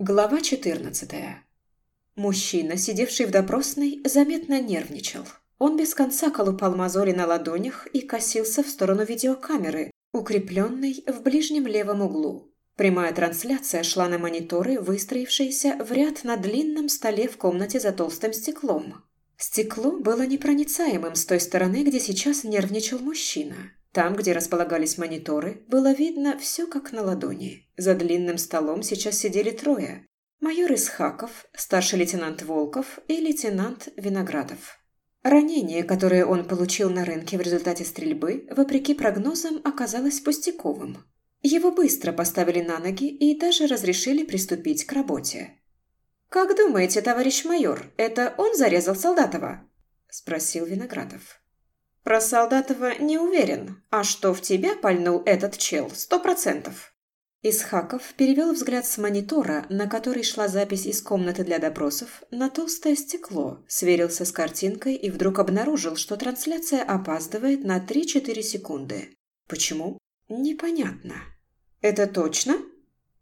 Глава 14. Мужчина, сидевший в допросной, заметно нервничал. Он без конца колупал мозоли на ладонях и косился в сторону видеокамеры, укрепленной в ближнем левом углу. Прямая трансляция шла на мониторы, выстроившиеся в ряд на длинном столе в комнате за толстым стеклом. Стекло было непроницаемым с той стороны, где сейчас нервничал мужчина. Там, где располагались мониторы, было видно все как на ладони. За длинным столом сейчас сидели трое. Майор Исхаков, старший лейтенант Волков и лейтенант Виноградов. Ранение, которое он получил на рынке в результате стрельбы, вопреки прогнозам, оказалось пустяковым. Его быстро поставили на ноги и даже разрешили приступить к работе. «Как думаете, товарищ майор, это он зарезал Солдатова?» – спросил Виноградов. Про Солдатова не уверен, а что в тебя пальнул этот чел, сто процентов. Исхаков перевел взгляд с монитора, на который шла запись из комнаты для допросов, на толстое стекло, сверился с картинкой и вдруг обнаружил, что трансляция опаздывает на 3-4 секунды. Почему? Непонятно. Это точно?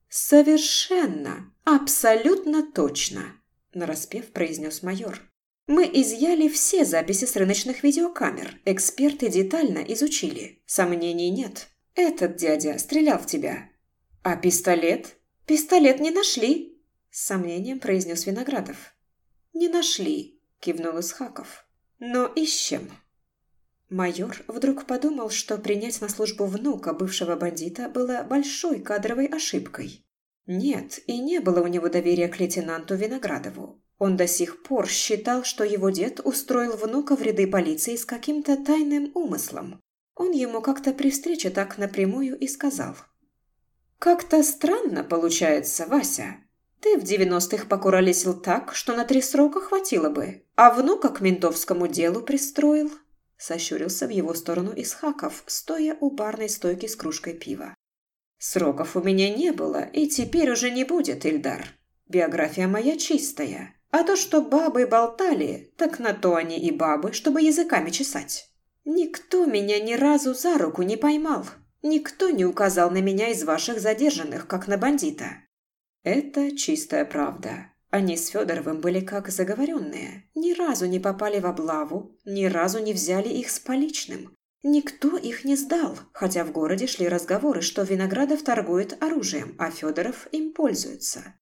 Совершенно, абсолютно точно, нараспев произнес майор. Мы изъяли все записи с рыночных видеокамер. Эксперты детально изучили. Сомнений нет. Этот дядя стрелял в тебя. А пистолет? Пистолет не нашли, с сомнением произнес Виноградов. Не нашли, кивнул Исхаков. Но ищем. Майор вдруг подумал, что принять на службу внука бывшего бандита было большой кадровой ошибкой. Нет, и не было у него доверия к лейтенанту Виноградову. Он до сих пор считал, что его дед устроил внука в ряды полиции с каким-то тайным умыслом. Он ему как-то при встрече так напрямую и сказал. «Как-то странно получается, Вася. Ты в девяностых покуролесил так, что на три срока хватило бы, а внука к ментовскому делу пристроил». Сощурился в его сторону Исхаков, стоя у барной стойки с кружкой пива. «Сроков у меня не было, и теперь уже не будет, Ильдар. Биография моя чистая. А то, что бабы болтали, так на то они и бабы, чтобы языками чесать. Никто меня ни разу за руку не поймал. Никто не указал на меня из ваших задержанных, как на бандита. Это чистая правда. Они с Федоровым были как заговоренные. Ни разу не попали в облаву, ни разу не взяли их с поличным. Никто их не сдал, хотя в городе шли разговоры, что Виноградов торгует оружием, а Федоров им пользуется.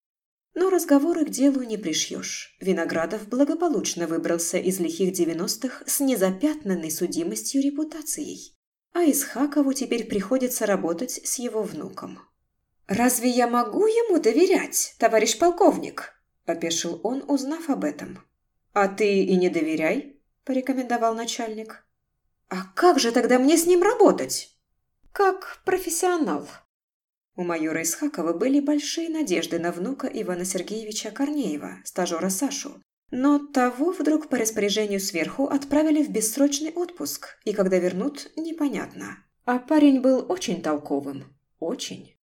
Но разговоры к делу не пришьешь. Виноградов благополучно выбрался из лихих девяностых с незапятнанной судимостью репутацией. А Исхакову теперь приходится работать с его внуком. «Разве я могу ему доверять, товарищ полковник?» – опешил он, узнав об этом. «А ты и не доверяй», – порекомендовал начальник. «А как же тогда мне с ним работать?» «Как профессионал», у майора Исхакова были большие надежды на внука Ивана Сергеевича Корнеева, стажера Сашу. Но того вдруг по распоряжению сверху отправили в бессрочный отпуск, и когда вернут, непонятно. А парень был очень толковым. Очень.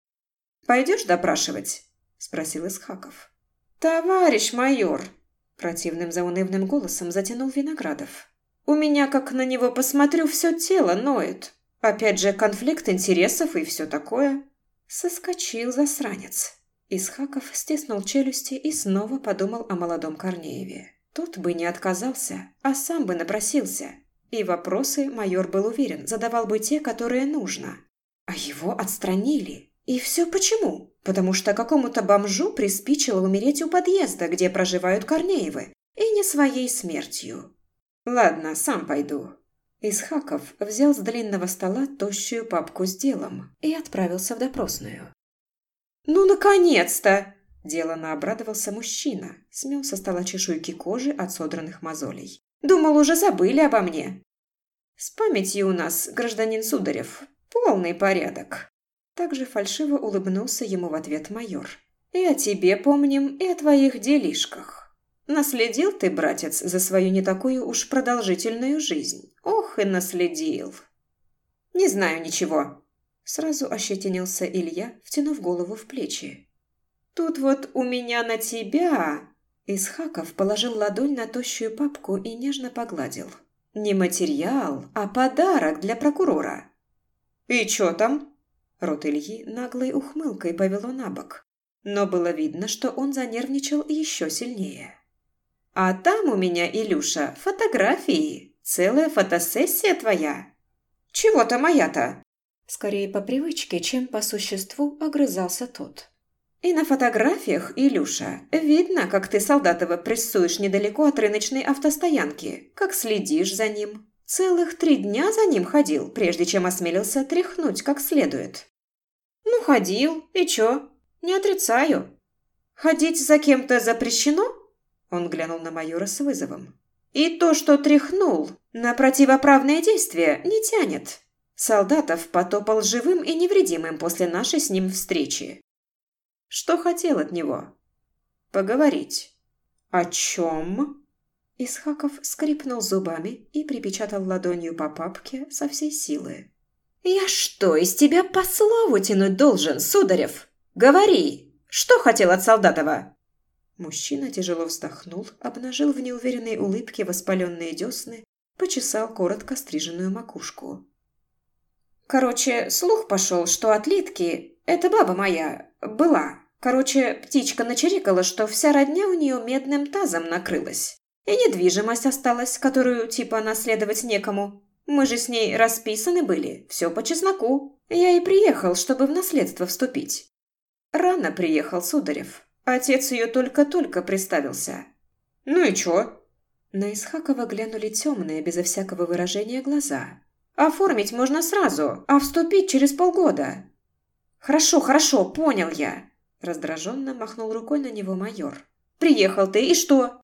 «Пойдешь допрашивать?» – спросил Исхаков. «Товарищ майор!» – противным заунывным голосом затянул Виноградов. «У меня, как на него посмотрю, все тело ноет. Опять же, конфликт интересов и все такое». Соскочил засранец. Исхаков стиснул челюсти и снова подумал о молодом Корнееве. Тот бы не отказался, а сам бы напросился. И вопросы, майор был уверен, задавал бы те, которые нужно. А его отстранили. И все почему? Потому что какому-то бомжу приспичило умереть у подъезда, где проживают Корнеевы, и не своей смертью. Ладно, сам пойду. Исхаков взял с длинного стола тощую папку с делом и отправился в допросную. «Ну, наконец-то!» – делано обрадовался мужчина, смел со стола чешуйки кожи от содранных мозолей. «Думал, уже забыли обо мне!» «С памятью у нас, гражданин Сударев, полный порядок!» Также фальшиво улыбнулся ему в ответ майор. «И о тебе помним, и о твоих делишках. Наследил ты, братец, за свою не такую уж продолжительную жизнь. Ох и наследил. Не знаю ничего. Сразу ощетинился Илья, втянув голову в плечи. Тут вот у меня на тебя... Исхаков положил ладонь на тощую папку и нежно погладил. Не материал, а подарок для прокурора. И чё там? Рот Ильи наглой ухмылкой повело на бок. но было видно, что он занервничал еще сильнее. «А там у меня, Илюша, фотографии. Целая фотосессия твоя». «Чего-то моя-то?» Скорее по привычке, чем по существу, огрызался тот. «И на фотографиях, Илюша, видно, как ты Солдатова прессуешь недалеко от рыночной автостоянки, как следишь за ним. Целых три дня за ним ходил, прежде чем осмелился тряхнуть как следует». «Ну, ходил. И чё? Не отрицаю. Ходить за кем-то запрещено?» Он глянул на майора с вызовом. «И то, что тряхнул, на противоправные действия не тянет. Солдатов потопал живым и невредимым после нашей с ним встречи. Что хотел от него? Поговорить. О чем? Исхаков скрипнул зубами и припечатал ладонью по папке со всей силы. «Я что, из тебя по слову тянуть должен, Сударев? Говори! Что хотел от Солдатова?» Мужчина тяжело вздохнул, обнажил в неуверенной улыбке воспаленные десны, почесал коротко стриженную макушку. Короче, слух пошел, что от Литки, это баба моя, была. Короче, птичка начерикала, что вся родня у нее медным тазом накрылась. И недвижимость осталась, которую типа наследовать некому. Мы же с ней расписаны были, все по чесноку. Я и приехал, чтобы в наследство вступить. Рано приехал Сударев. Отец ее только-только приставился. Ну и чё? На Исхакова глянули темные, безо всякого выражения, глаза. Оформить можно сразу, а вступить через полгода. Хорошо, хорошо, понял я. Раздраженно махнул рукой на него майор. Приехал ты, и что?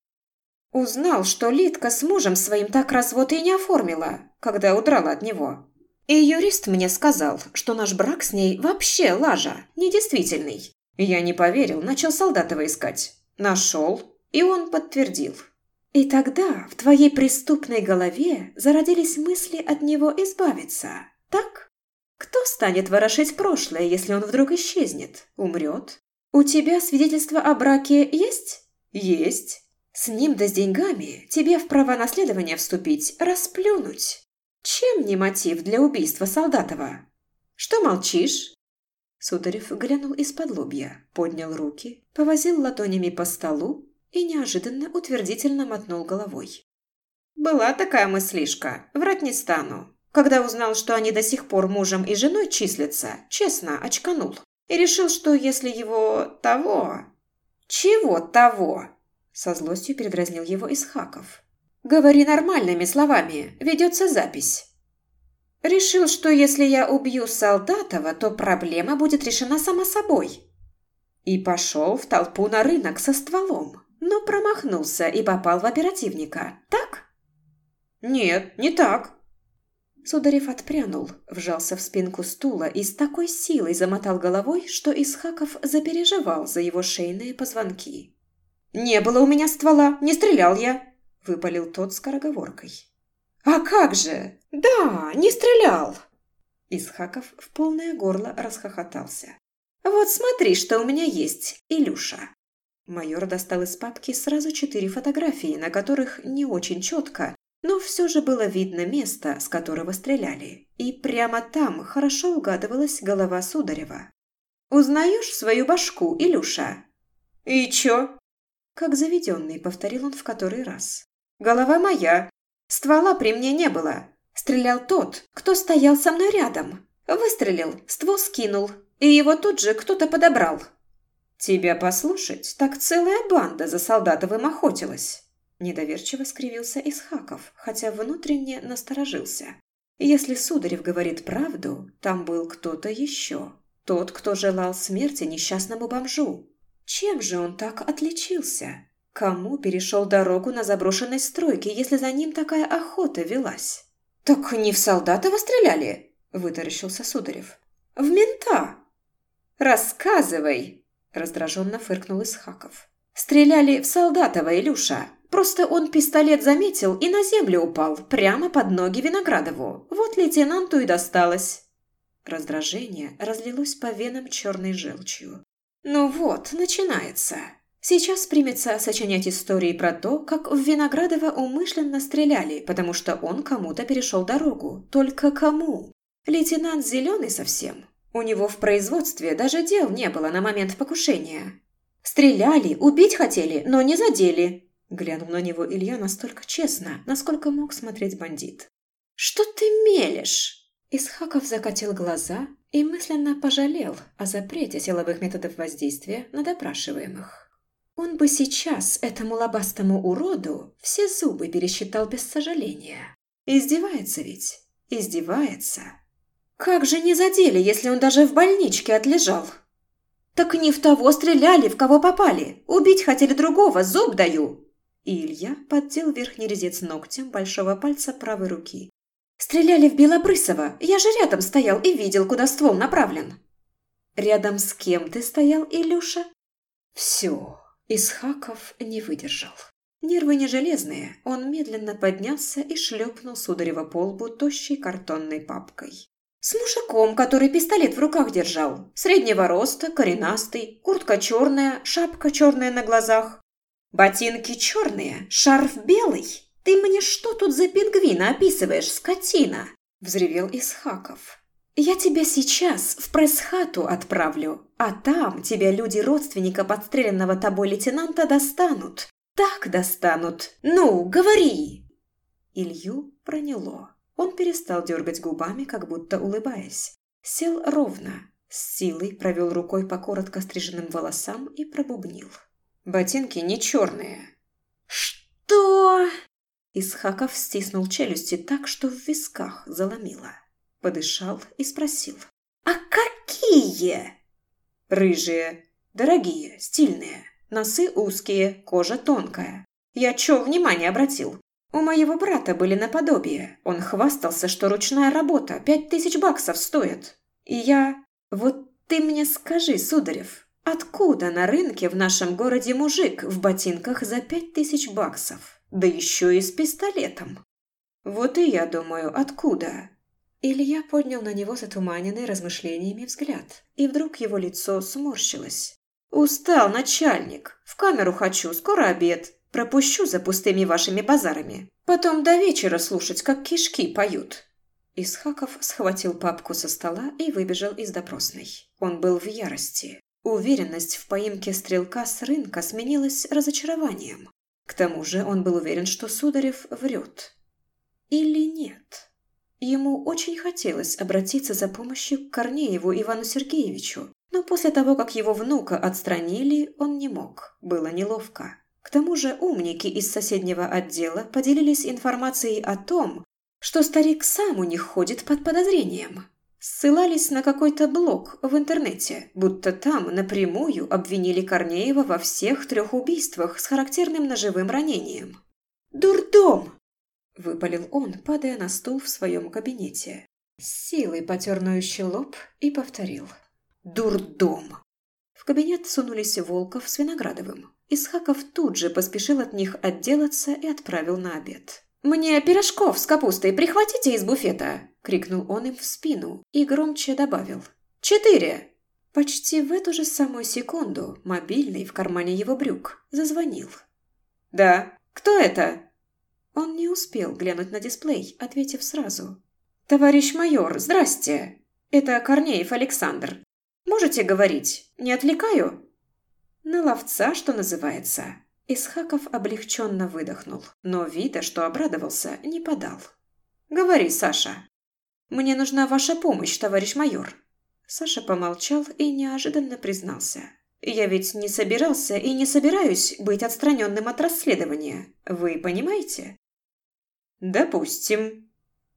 Узнал, что Литка с мужем своим так развод и не оформила, когда удрала от него. И юрист мне сказал, что наш брак с ней вообще лажа, недействительный. Я не поверил, начал Солдатова искать. Нашел, и он подтвердил. И тогда в твоей преступной голове зародились мысли от него избавиться, так? Кто станет ворошить прошлое, если он вдруг исчезнет, умрет? У тебя свидетельство о браке есть? Есть. С ним да с деньгами тебе в права наследования вступить, расплюнуть. Чем не мотив для убийства Солдатова? Что молчишь? Сударев глянул из-под лобья, поднял руки, повозил ладонями по столу, и неожиданно утвердительно мотнул головой. «Была такая мыслишка, врать не стану. Когда узнал, что они до сих пор мужем и женой числятся, честно очканул. И решил, что если его того...» «Чего того?» Со злостью передразнил его Исхаков. «Говори нормальными словами, ведется запись». «Решил, что если я убью Солдатова, то проблема будет решена сама собой». И пошел в толпу на рынок со стволом но промахнулся и попал в оперативника. Так? Нет, не так. Сударев отпрянул, вжался в спинку стула и с такой силой замотал головой, что Исхаков запереживал за его шейные позвонки. «Не было у меня ствола, не стрелял я!» – выпалил тот скороговоркой. «А как же? Да, не стрелял!» Исхаков в полное горло расхохотался. «Вот смотри, что у меня есть, Илюша!» Майор достал из папки сразу четыре фотографии, на которых не очень четко, но все же было видно место, с которого стреляли. И прямо там хорошо угадывалась голова Сударева. «Узнаешь свою башку, Илюша?» «И чё?» Как заведенный, повторил он в который раз. «Голова моя. Ствола при мне не было. Стрелял тот, кто стоял со мной рядом. Выстрелил, ствол скинул, и его тут же кто-то подобрал. «Тебя послушать, так целая банда за Солдатовым охотилась!» Недоверчиво скривился Исхаков, хотя внутренне насторожился. Если Сударев говорит правду, там был кто-то еще. Тот, кто желал смерти несчастному бомжу. Чем же он так отличился? Кому перешел дорогу на заброшенной стройке, если за ним такая охота велась? «Так не в Солдатова стреляли?» – вытаращился Сударев. «В мента!» «Рассказывай!» Раздраженно фыркнул Исхаков. «Стреляли в Солдатова, Илюша. Просто он пистолет заметил и на землю упал, прямо под ноги Виноградову. Вот лейтенанту и досталось». Раздражение разлилось по венам черной желчью. «Ну вот, начинается. Сейчас примется сочинять истории про то, как в Виноградова умышленно стреляли, потому что он кому-то перешел дорогу. Только кому? Лейтенант зеленый совсем. У него в производстве даже дел не было на момент покушения. Стреляли, убить хотели, но не задели. Глянул на него Илья настолько честно, насколько мог смотреть бандит. «Что ты мелешь?» Исхаков закатил глаза и мысленно пожалел о запрете силовых методов воздействия на допрашиваемых. Он бы сейчас этому лобастому уроду все зубы пересчитал без сожаления. Издевается ведь, издевается. Как же не задели, если он даже в больничке отлежал? Так не в того стреляли, в кого попали. Убить хотели другого, зуб даю. Илья поддел верхний резец ногтем большого пальца правой руки. Стреляли в Белобрысова. Я же рядом стоял и видел, куда ствол направлен. Рядом с кем ты стоял, Илюша? Все. Исхаков не выдержал. Нервы не железные, он медленно поднялся и шлепнул Сударева по лбу тощей картонной папкой. С мужиком, который пистолет в руках держал. Среднего роста, коренастый, куртка черная, шапка черная на глазах. Ботинки черные, шарф белый. Ты мне что тут за пингвина описываешь, скотина? Взревел Исхаков. Я тебя сейчас в пресс-хату отправлю, а там тебя люди родственника подстреленного тобой лейтенанта достанут. Так достанут. Ну, говори!» Илью проняло. Он перестал дергать губами, как будто улыбаясь. Сел ровно, с силой провел рукой по коротко стриженным волосам и пробубнил. «Ботинки не черные». «Что?» Исхаков стиснул челюсти так, что в висках заломило подышал и спросил. «А какие?» «Рыжие, дорогие, стильные, носы узкие, кожа тонкая. Я чё внимание обратил? У моего брата были наподобие. Он хвастался, что ручная работа пять тысяч баксов стоит. И я... Вот ты мне скажи, Сударев, откуда на рынке в нашем городе мужик в ботинках за пять тысяч баксов? Да еще и с пистолетом. Вот и я думаю, откуда? Илья поднял на него затуманенный размышлениями взгляд, и вдруг его лицо сморщилось. «Устал, начальник! В камеру хочу, скоро обед. Пропущу за пустыми вашими базарами. Потом до вечера слушать, как кишки поют». Исхаков схватил папку со стола и выбежал из допросной. Он был в ярости. Уверенность в поимке стрелка с рынка сменилась разочарованием. К тому же он был уверен, что Сударев врет. Или нет? Ему очень хотелось обратиться за помощью к Корнееву Ивану Сергеевичу, но после того, как его внука отстранили, он не мог. Было неловко. К тому же умники из соседнего отдела поделились информацией о том, что старик сам у них ходит под подозрением. Ссылались на какой-то блог в интернете, будто там напрямую обвинили Корнеева во всех трех убийствах с характерным ножевым ранением. «Дурдом!» – выпалил он, падая на стул в своем кабинете. С силой потер лоб и повторил. «Дурдом!» В кабинет сунулись Волков с Виноградовым. Исхаков тут же поспешил от них отделаться и отправил на обед. «Мне пирожков с капустой прихватите из буфета!» – крикнул он им в спину и громче добавил. «Четыре!» Почти в эту же самую секунду мобильный в кармане его брюк зазвонил. «Да, кто это?» Он не успел глянуть на дисплей, ответив сразу. «Товарищ майор, здрасте! Это Корнеев Александр. Можете говорить? Не отвлекаю?» «На ловца, что называется». Исхаков облегченно выдохнул, но вида, что обрадовался, не подал. «Говори, Саша». «Мне нужна ваша помощь, товарищ майор». Саша помолчал и неожиданно признался. «Я ведь не собирался и не собираюсь быть отстраненным от расследования. Вы понимаете?» «Допустим.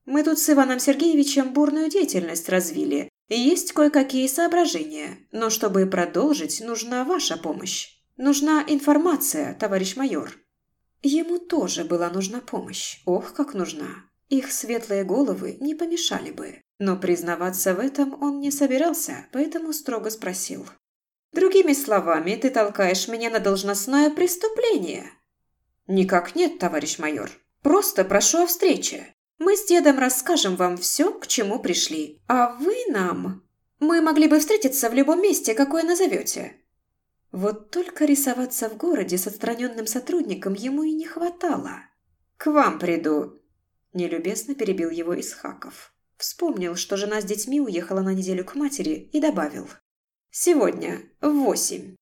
Мы тут с Иваном Сергеевичем бурную деятельность развили. Есть кое-какие соображения, но чтобы продолжить, нужна ваша помощь. Нужна информация, товарищ майор». Ему тоже была нужна помощь. Ох, как нужна. Их светлые головы не помешали бы. Но признаваться в этом он не собирался, поэтому строго спросил. «Другими словами, ты толкаешь меня на должностное преступление?» «Никак нет, товарищ майор. Просто прошу о встрече. Мы с дедом расскажем вам все, к чему пришли. А вы нам... Мы могли бы встретиться в любом месте, какое назовете». Вот только рисоваться в городе с отстраненным сотрудником ему и не хватало. «К вам приду», – нелюбезно перебил его Исхаков. Вспомнил, что жена с детьми уехала на неделю к матери и добавил. «Сегодня в восемь».